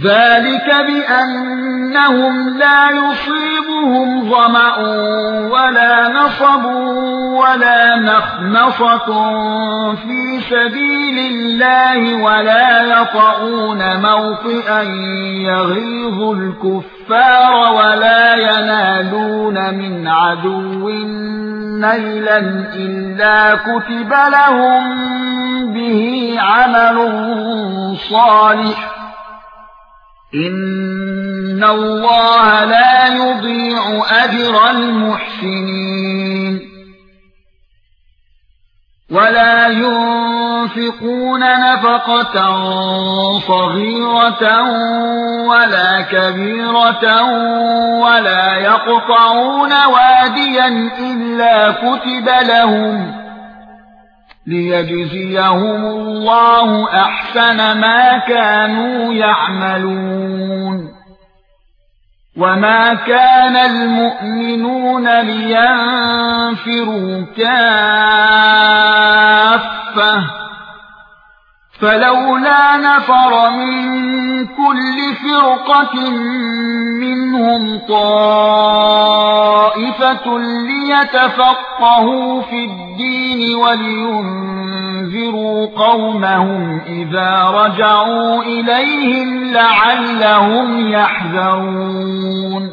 ذلك بأنهم لا يصيبهم ظمأ ولا نصب ولا مخمصة في سبيل الله ولا يطعون موطئا يغيظ الكفار ولا ينالون من عدو نيلا إلا كتب لهم به عمل صالح ان الله لا يضيع اجر المحسنين ولا ينفقون نفقه صغيره ولا كبيره ولا يقطعون واديا الا كتب لهم ليجزيهم الله احسن ما كانوا يعملون وما كان المؤمنون لينفروا كافه فلولا نفر من كل فرقة منهم طائفة ليتفقهوا في الدين ولينذروا قومهم إذا رجعوا إليهم لعلهم يحذرون.